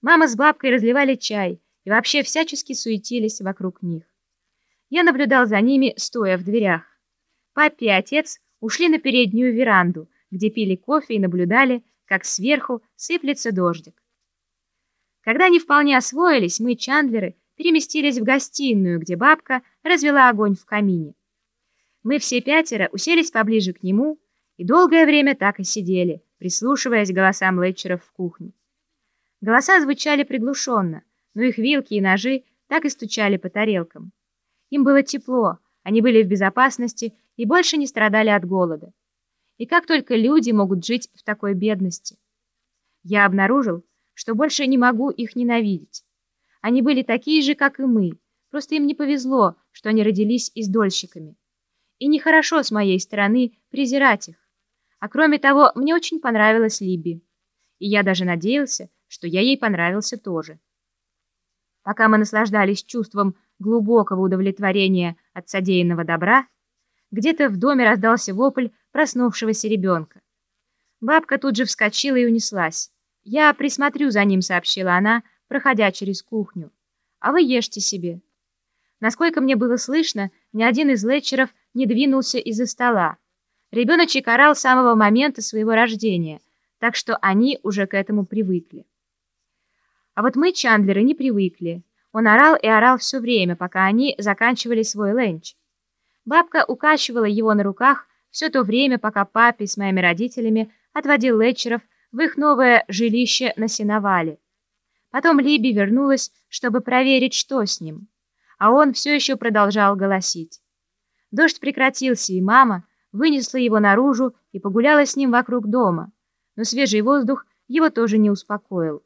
Мама с бабкой разливали чай и вообще всячески суетились вокруг них. Я наблюдал за ними, стоя в дверях. Папа и отец ушли на переднюю веранду, где пили кофе и наблюдали, как сверху сыплется дождик. Когда они вполне освоились, мы, Чандлеры, переместились в гостиную, где бабка развела огонь в камине. Мы все пятеро уселись поближе к нему и долгое время так и сидели, прислушиваясь к голосам Летчеров в кухне. Голоса звучали приглушенно, но их вилки и ножи так и стучали по тарелкам. Им было тепло, они были в безопасности и больше не страдали от голода. И как только люди могут жить в такой бедности? Я обнаружил, что больше не могу их ненавидеть. Они были такие же, как и мы, просто им не повезло, что они родились издольщиками. И нехорошо с моей стороны презирать их. А кроме того, мне очень понравилась Либи. И я даже надеялся, что я ей понравился тоже. Пока мы наслаждались чувством глубокого удовлетворения от содеянного добра, где-то в доме раздался вопль проснувшегося ребенка. Бабка тут же вскочила и унеслась. «Я присмотрю за ним», — сообщила она, проходя через кухню. «А вы ешьте себе». Насколько мне было слышно, ни один из летчеров не двинулся из-за стола. Ребеночек орал с самого момента своего рождения, так что они уже к этому привыкли. А вот мы, Чандлеры, не привыкли. Он орал и орал все время, пока они заканчивали свой ленч. Бабка укачивала его на руках все то время, пока папе с моими родителями отводил Летчеров в их новое жилище на сеновале. Потом Либи вернулась, чтобы проверить, что с ним. А он все еще продолжал голосить. Дождь прекратился, и мама вынесла его наружу и погуляла с ним вокруг дома. Но свежий воздух его тоже не успокоил.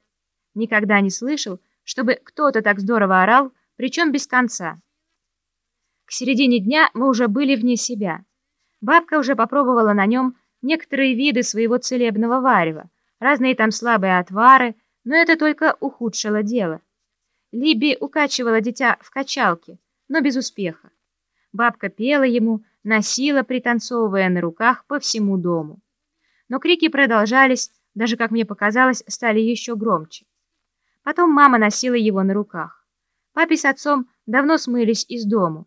Никогда не слышал, чтобы кто-то так здорово орал, причем без конца. К середине дня мы уже были вне себя. Бабка уже попробовала на нем некоторые виды своего целебного варева, разные там слабые отвары, но это только ухудшило дело. Либи укачивала дитя в качалке, но без успеха. Бабка пела ему, носила, пританцовывая на руках по всему дому. Но крики продолжались, даже, как мне показалось, стали еще громче. Потом мама носила его на руках. Папе с отцом давно смылись из дому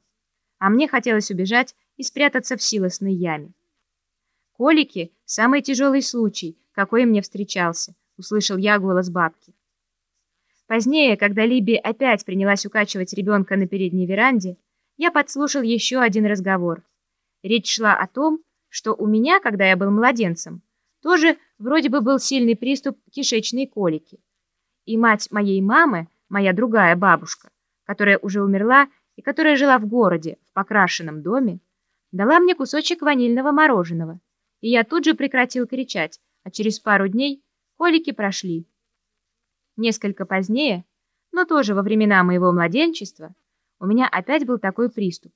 а мне хотелось убежать и спрятаться в силосной яме. «Колики — самый тяжелый случай, какой мне встречался», — услышал я голос бабки. Позднее, когда Либи опять принялась укачивать ребенка на передней веранде, я подслушал еще один разговор. Речь шла о том, что у меня, когда я был младенцем, тоже вроде бы был сильный приступ кишечной колики. И мать моей мамы, моя другая бабушка, которая уже умерла и которая жила в городе, в покрашенном доме, дала мне кусочек ванильного мороженого, и я тут же прекратил кричать, а через пару дней колики прошли. Несколько позднее, но тоже во времена моего младенчества, у меня опять был такой приступ.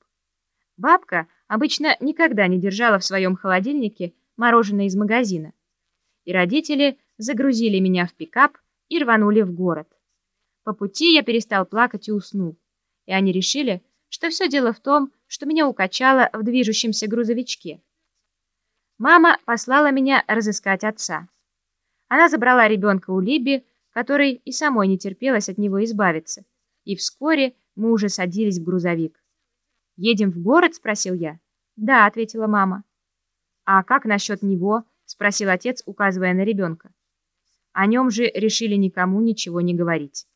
Бабка обычно никогда не держала в своем холодильнике мороженое из магазина, и родители загрузили меня в пикап и рванули в город. По пути я перестал плакать и уснул и они решили, что все дело в том, что меня укачало в движущемся грузовичке. Мама послала меня разыскать отца. Она забрала ребенка у Либи, которой и самой не терпелось от него избавиться, и вскоре мы уже садились в грузовик. «Едем в город?» — спросил я. «Да», — ответила мама. «А как насчет него?» — спросил отец, указывая на ребенка. О нем же решили никому ничего не говорить.